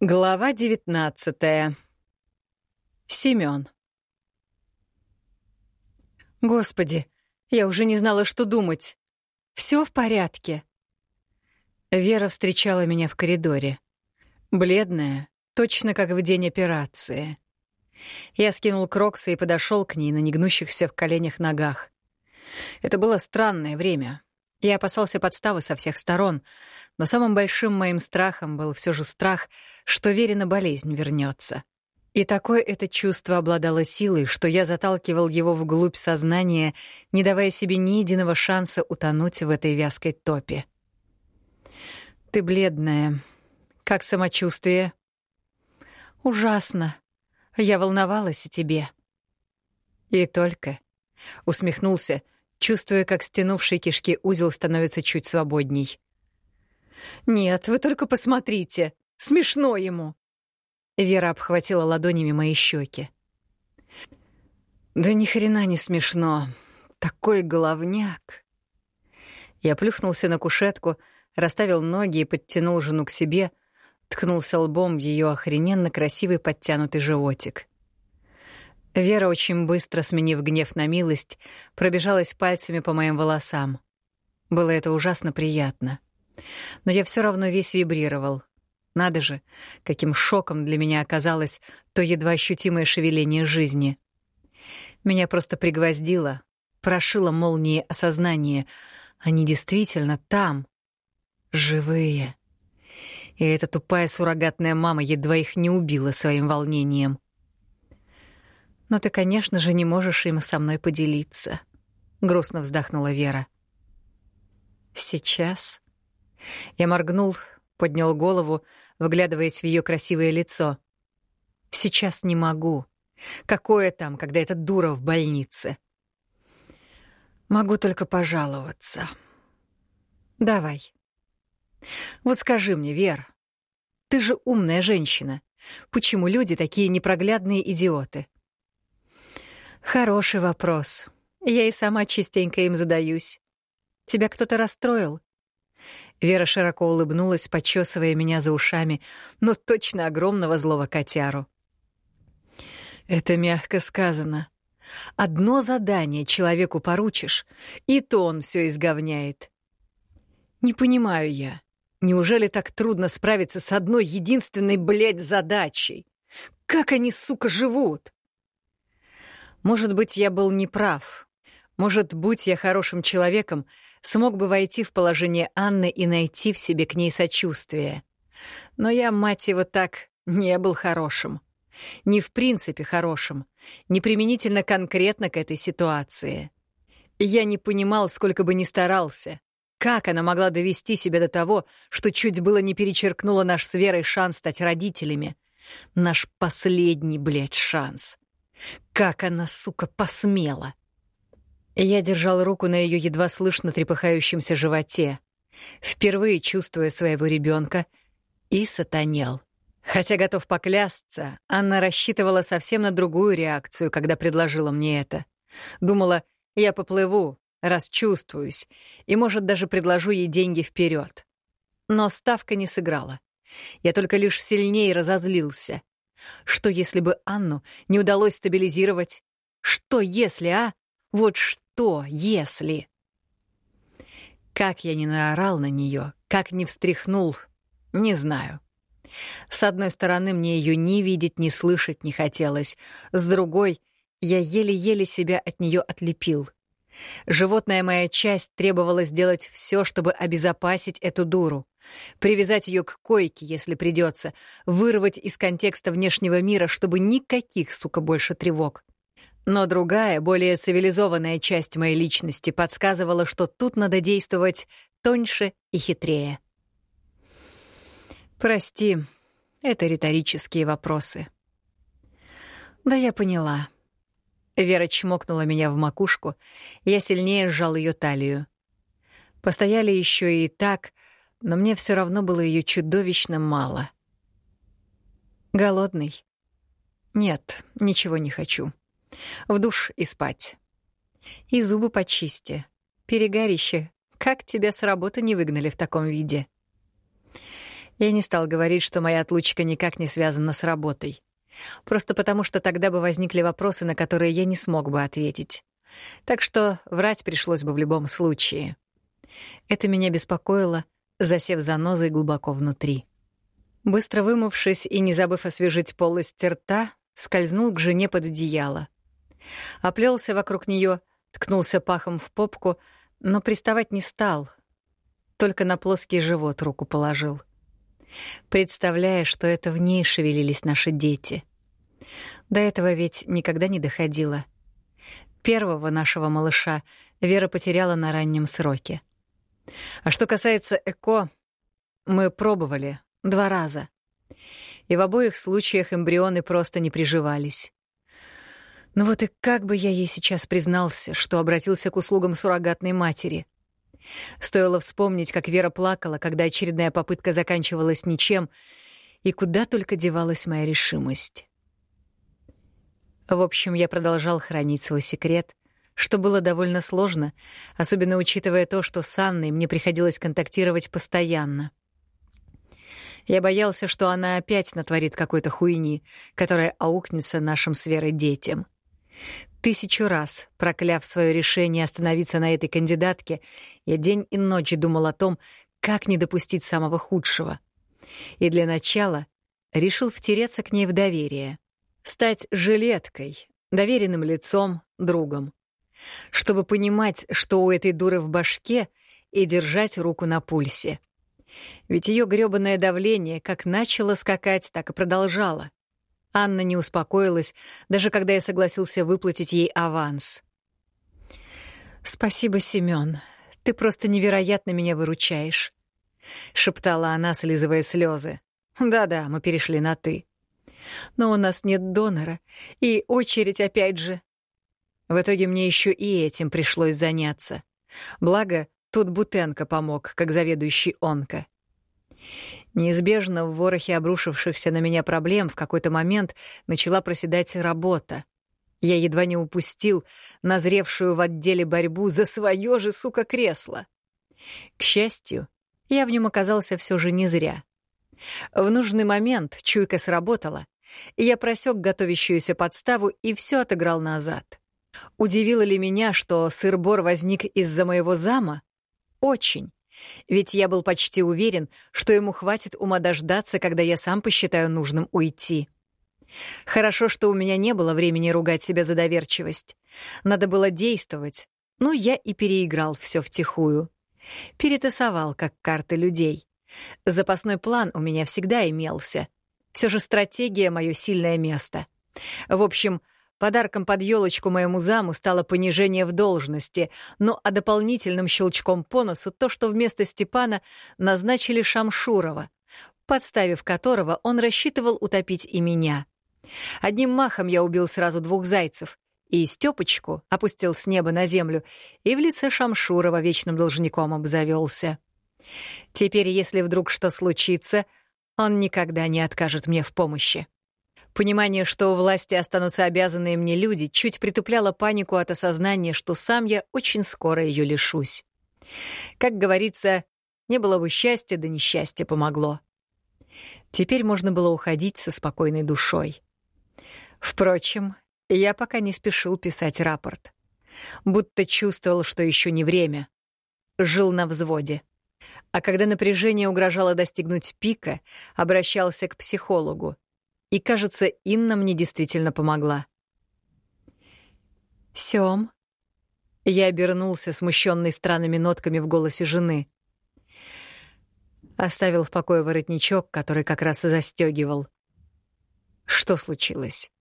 Глава девятнадцатая. Семён. Господи, я уже не знала, что думать. Все в порядке. Вера встречала меня в коридоре. Бледная, точно как в день операции. Я скинул кроксы и подошел к ней на негнущихся в коленях ногах. Это было странное время. Я опасался подставы со всех сторон, но самым большим моим страхом был все же страх, что Верина болезнь вернется. И такое это чувство обладало силой, что я заталкивал его вглубь сознания, не давая себе ни единого шанса утонуть в этой вязкой топе. «Ты бледная. Как самочувствие?» «Ужасно. Я волновалась о тебе». «И только», — усмехнулся, — чувствуя, как стянувший кишки узел становится чуть свободней. «Нет, вы только посмотрите! Смешно ему!» Вера обхватила ладонями мои щеки. «Да ни хрена не смешно. Такой головняк!» Я плюхнулся на кушетку, расставил ноги и подтянул жену к себе, ткнулся лбом в ее охрененно красивый подтянутый животик. Вера, очень быстро сменив гнев на милость, пробежалась пальцами по моим волосам. Было это ужасно приятно. Но я все равно весь вибрировал. Надо же, каким шоком для меня оказалось то едва ощутимое шевеление жизни. Меня просто пригвоздило, прошило молнией осознание. Они действительно там. Живые. И эта тупая суррогатная мама едва их не убила своим волнением. Но ты, конечно же, не можешь им со мной поделиться, грустно вздохнула Вера. Сейчас я моргнул, поднял голову, вглядываясь в ее красивое лицо. Сейчас не могу. Какое там, когда эта дура в больнице? Могу только пожаловаться. Давай. Вот скажи мне, Вер, ты же умная женщина. Почему люди такие непроглядные идиоты? Хороший вопрос. Я и сама частенько им задаюсь. Тебя кто-то расстроил? Вера широко улыбнулась, почесывая меня за ушами, но точно огромного злого котяру. Это мягко сказано. Одно задание человеку поручишь, и то он все изговняет. Не понимаю я. Неужели так трудно справиться с одной единственной, блядь, задачей? Как они, сука, живут? Может быть, я был неправ. Может, будь я хорошим человеком, смог бы войти в положение Анны и найти в себе к ней сочувствие. Но я, мать его, так не был хорошим. Не в принципе хорошим, не применительно конкретно к этой ситуации. Я не понимал, сколько бы ни старался, как она могла довести себя до того, что чуть было не перечеркнула наш с Верой шанс стать родителями. Наш последний, блядь, шанс. Как она, сука, посмела! Я держал руку на ее едва слышно трепыхающемся животе, впервые чувствуя своего ребенка, и сатанел. Хотя готов поклясться, Анна рассчитывала совсем на другую реакцию, когда предложила мне это. Думала, я поплыву, расчувствуюсь, и, может, даже предложу ей деньги вперед. Но ставка не сыграла. Я только лишь сильнее разозлился. Что если бы Анну не удалось стабилизировать? Что если, а? Вот что если? Как я не наорал на нее, как не встряхнул, не знаю. С одной стороны, мне ее ни видеть, ни слышать не хотелось. С другой, я еле-еле себя от нее отлепил. Животная моя часть требовала сделать все, чтобы обезопасить эту дуру. Привязать ее к койке, если придется, вырвать из контекста внешнего мира, чтобы никаких, сука, больше тревог. Но другая, более цивилизованная часть моей личности подсказывала, что тут надо действовать тоньше и хитрее. Прости, это риторические вопросы. Да я поняла. Вера чмокнула меня в макушку, я сильнее сжал ее талию. Постояли еще и так, но мне все равно было ее чудовищно мало. Голодный? Нет, ничего не хочу. В душ и спать. И зубы почисти. Перегорище. Как тебя с работы не выгнали в таком виде? Я не стал говорить, что моя отлучка никак не связана с работой. Просто потому, что тогда бы возникли вопросы, на которые я не смог бы ответить. Так что врать пришлось бы в любом случае. Это меня беспокоило, засев занозой глубоко внутри. Быстро вымывшись и не забыв освежить полость рта, скользнул к жене под одеяло. Оплелся вокруг нее, ткнулся пахом в попку, но приставать не стал, только на плоский живот руку положил. Представляя, что это в ней шевелились наши дети. До этого ведь никогда не доходило. Первого нашего малыша Вера потеряла на раннем сроке. А что касается ЭКО, мы пробовали два раза. И в обоих случаях эмбрионы просто не приживались. Ну вот и как бы я ей сейчас признался, что обратился к услугам суррогатной матери. Стоило вспомнить, как Вера плакала, когда очередная попытка заканчивалась ничем, и куда только девалась моя решимость. В общем, я продолжал хранить свой секрет, что было довольно сложно, особенно учитывая то, что с Анной мне приходилось контактировать постоянно. Я боялся, что она опять натворит какой-то хуйни, которая аукнется нашим с Верой детям. Тысячу раз, прокляв свое решение остановиться на этой кандидатке, я день и ночь думал о том, как не допустить самого худшего. И для начала решил втереться к ней в доверие. Стать жилеткой, доверенным лицом, другом. Чтобы понимать, что у этой дуры в башке, и держать руку на пульсе. Ведь ее грёбаное давление как начало скакать, так и продолжало. Анна не успокоилась, даже когда я согласился выплатить ей аванс. «Спасибо, Семён. Ты просто невероятно меня выручаешь», — шептала она, слизывая слезы. «Да-да, мы перешли на «ты». Но у нас нет донора, и очередь опять же. В итоге мне еще и этим пришлось заняться. Благо, тут Бутенко помог, как заведующий онко. Неизбежно в ворохе обрушившихся на меня проблем в какой-то момент начала проседать работа. Я едва не упустил назревшую в отделе борьбу за свое же, сука, кресло. К счастью, я в нем оказался все же не зря. В нужный момент чуйка сработала, и я просек готовящуюся подставу и все отыграл назад. Удивило ли меня, что сыр-бор возник из-за моего зама? Очень. Ведь я был почти уверен, что ему хватит ума дождаться, когда я сам посчитаю нужным уйти. Хорошо, что у меня не было времени ругать себя за доверчивость. Надо было действовать. Ну, я и переиграл все втихую. Перетасовал, как карты людей. Запасной план у меня всегда имелся. Все же стратегия — мое сильное место. В общем, — Подарком под елочку моему заму стало понижение в должности, ну а дополнительным щелчком по носу то, что вместо Степана назначили Шамшурова, подставив которого он рассчитывал утопить и меня. Одним махом я убил сразу двух зайцев, и Степочку опустил с неба на землю, и в лице Шамшурова вечным должником обзавелся. Теперь, если вдруг что случится, он никогда не откажет мне в помощи. Понимание, что у власти останутся обязанные мне люди, чуть притупляло панику от осознания, что сам я очень скоро ее лишусь. Как говорится, не было бы счастья, да несчастье помогло. Теперь можно было уходить со спокойной душой. Впрочем, я пока не спешил писать рапорт. Будто чувствовал, что еще не время. Жил на взводе. А когда напряжение угрожало достигнуть пика, обращался к психологу. И, кажется, Инна мне действительно помогла. «Сём?» Я обернулся, смущенный странными нотками в голосе жены. Оставил в покое воротничок, который как раз и застегивал. Что случилось?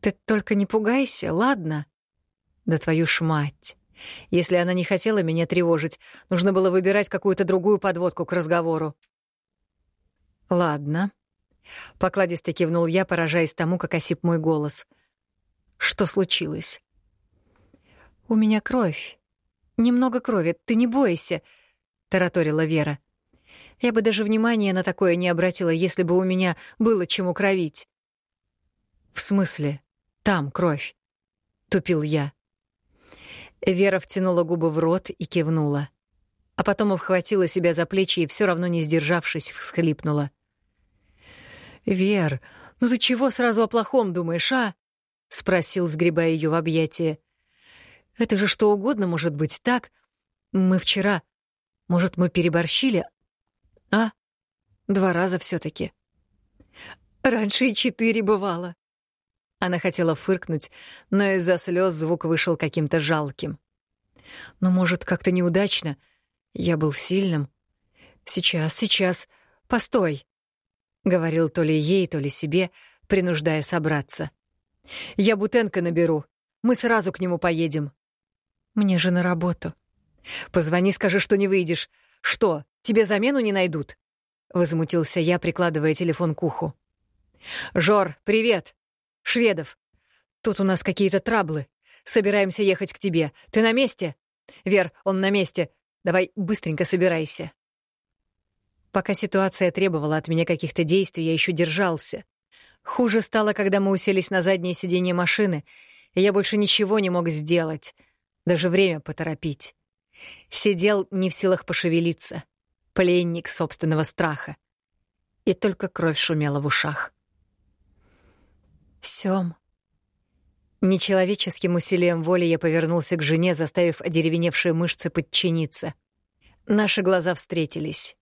Ты только не пугайся, ладно? Да твою ж мать. Если она не хотела меня тревожить, нужно было выбирать какую-то другую подводку к разговору. Ладно. Покладисто кивнул я, поражаясь тому, как осип мой голос. Что случилось? У меня кровь. Немного крови, ты не бойся, тараторила Вера. Я бы даже внимания на такое не обратила, если бы у меня было чему кровить. В смысле? Там кровь, тупил я. Вера втянула губы в рот и кивнула. а потом обхватила себя за плечи и все равно не сдержавшись, всхлипнула. «Вер, ну ты чего сразу о плохом думаешь, а?» — спросил, сгребая ее в объятия. «Это же что угодно может быть, так? Мы вчера... Может, мы переборщили? А? Два раза все таки Раньше и четыре бывало». Она хотела фыркнуть, но из-за слез звук вышел каким-то жалким. «Ну, может, как-то неудачно. Я был сильным. Сейчас, сейчас. Постой!» — говорил то ли ей, то ли себе, принуждая собраться. «Я Бутенко наберу. Мы сразу к нему поедем». «Мне же на работу». «Позвони, скажи, что не выйдешь. Что, тебе замену не найдут?» — возмутился я, прикладывая телефон к уху. «Жор, привет! Шведов, тут у нас какие-то траблы. Собираемся ехать к тебе. Ты на месте? Вер, он на месте. Давай быстренько собирайся». Пока ситуация требовала от меня каких-то действий, я еще держался. Хуже стало, когда мы уселись на заднее сиденье машины, и я больше ничего не мог сделать, даже время поторопить. Сидел не в силах пошевелиться, пленник собственного страха. И только кровь шумела в ушах. Сём. Нечеловеческим усилием воли я повернулся к жене, заставив одеревеневшие мышцы подчиниться. Наши глаза встретились.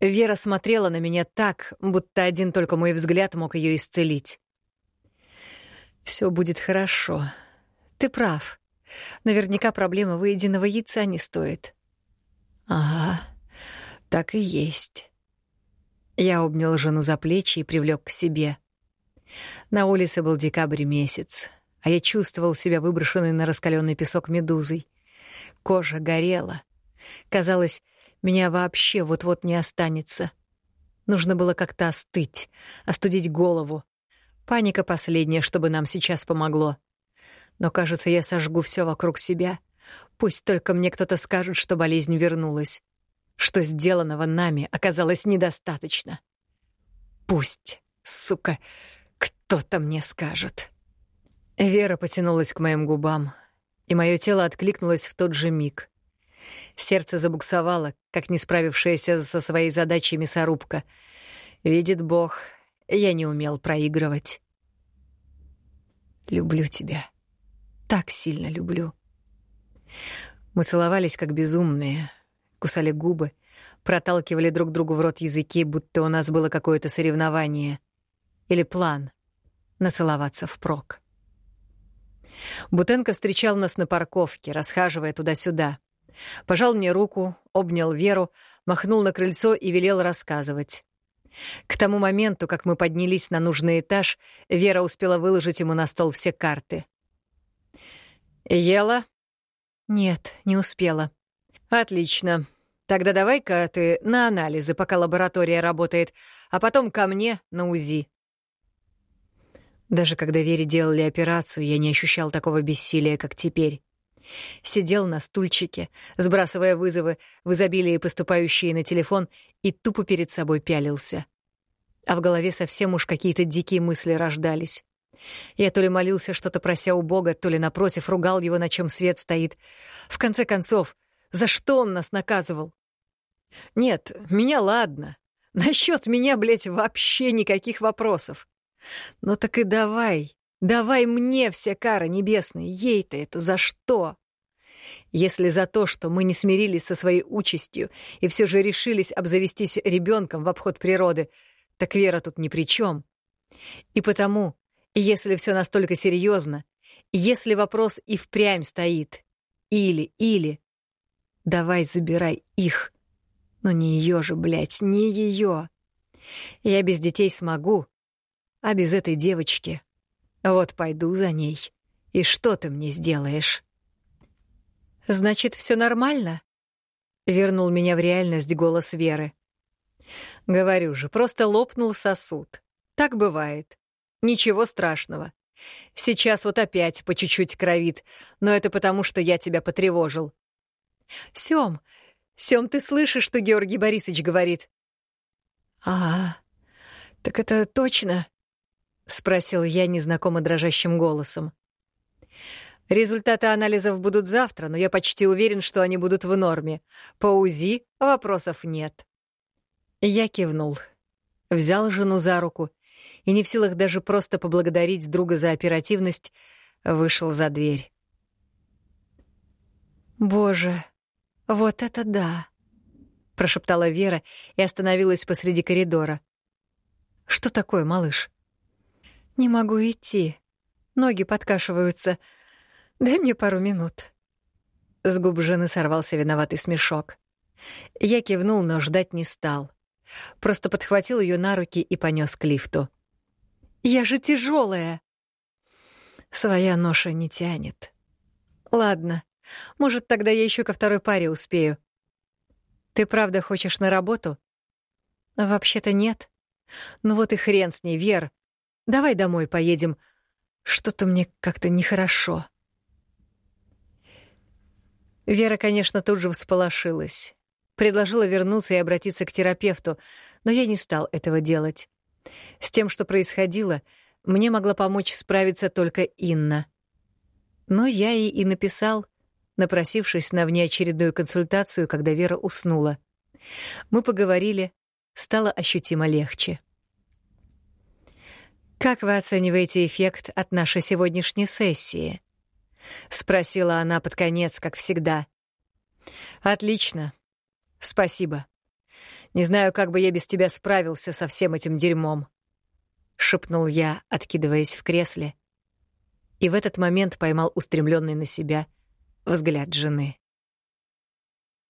Вера смотрела на меня так, будто один только мой взгляд мог ее исцелить. Все будет хорошо. Ты прав. Наверняка проблема выеденного яйца не стоит. Ага, так и есть. Я обнял жену за плечи и привлек к себе. На улице был декабрь месяц, а я чувствовал себя выброшенной на раскаленный песок медузой. Кожа горела. Казалось, меня вообще вот-вот не останется. Нужно было как-то остыть, остудить голову. Паника последняя, чтобы нам сейчас помогло. Но, кажется, я сожгу все вокруг себя. Пусть только мне кто-то скажет, что болезнь вернулась, что сделанного нами оказалось недостаточно. Пусть, сука, кто-то мне скажет. Вера потянулась к моим губам, и мое тело откликнулось в тот же миг. Сердце забуксовало, как не справившаяся со своей задачей мясорубка. Видит Бог, я не умел проигрывать. Люблю тебя. Так сильно люблю. Мы целовались как безумные, кусали губы, проталкивали друг другу в рот языки, будто у нас было какое-то соревнование или план нацеловаться впрок. Бутенко встречал нас на парковке, расхаживая туда-сюда. Пожал мне руку, обнял Веру, махнул на крыльцо и велел рассказывать. К тому моменту, как мы поднялись на нужный этаж, Вера успела выложить ему на стол все карты. «Ела?» «Нет, не успела». «Отлично. Тогда давай-ка ты на анализы, пока лаборатория работает, а потом ко мне на УЗИ». Даже когда Вере делали операцию, я не ощущал такого бессилия, как теперь. Сидел на стульчике, сбрасывая вызовы в изобилии поступающие на телефон, и тупо перед собой пялился. А в голове совсем уж какие-то дикие мысли рождались. Я то ли молился, что-то прося у Бога, то ли, напротив, ругал его, на чем свет стоит. В конце концов, за что он нас наказывал? Нет, меня ладно. Насчет меня, блядь, вообще никаких вопросов. Но так и давай, Давай мне вся кара небесная, ей-то это за что? Если за то, что мы не смирились со своей участью и все же решились обзавестись ребенком в обход природы, так Вера тут ни при чем. И потому, если все настолько серьезно, если вопрос и впрямь стоит, или-или, давай забирай их. Но не ее же, блядь, не ее. Я без детей смогу, а без этой девочки вот пойду за ней. И что ты мне сделаешь? Значит, все нормально? Вернул меня в реальность голос Веры. Говорю же, просто лопнул сосуд. Так бывает. Ничего страшного. Сейчас вот опять по чуть-чуть кровит, но это потому, что я тебя потревожил. Сём, Сём, ты слышишь, что Георгий Борисович говорит? А, так это точно? — спросил я незнакомо дрожащим голосом. Результаты анализов будут завтра, но я почти уверен, что они будут в норме. По УЗИ вопросов нет. Я кивнул. Взял жену за руку и, не в силах даже просто поблагодарить друга за оперативность, вышел за дверь. «Боже, вот это да!» — прошептала Вера и остановилась посреди коридора. «Что такое, малыш?» «Не могу идти. Ноги подкашиваются. Дай мне пару минут». С губ жены сорвался виноватый смешок. Я кивнул, но ждать не стал. Просто подхватил ее на руки и понес к лифту. «Я же тяжелая. Своя ноша не тянет. Ладно, может, тогда я еще ко второй паре успею. Ты правда хочешь на работу? Вообще-то нет. Ну вот и хрен с ней, Вер. Давай домой поедем. Что-то мне как-то нехорошо. Вера, конечно, тут же всполошилась. Предложила вернуться и обратиться к терапевту, но я не стал этого делать. С тем, что происходило, мне могла помочь справиться только Инна. Но я ей и написал, напросившись на внеочередную консультацию, когда Вера уснула. Мы поговорили, стало ощутимо легче. «Как вы оцениваете эффект от нашей сегодняшней сессии?» — спросила она под конец, как всегда. «Отлично. Спасибо. Не знаю, как бы я без тебя справился со всем этим дерьмом», — шепнул я, откидываясь в кресле. И в этот момент поймал устремленный на себя взгляд жены.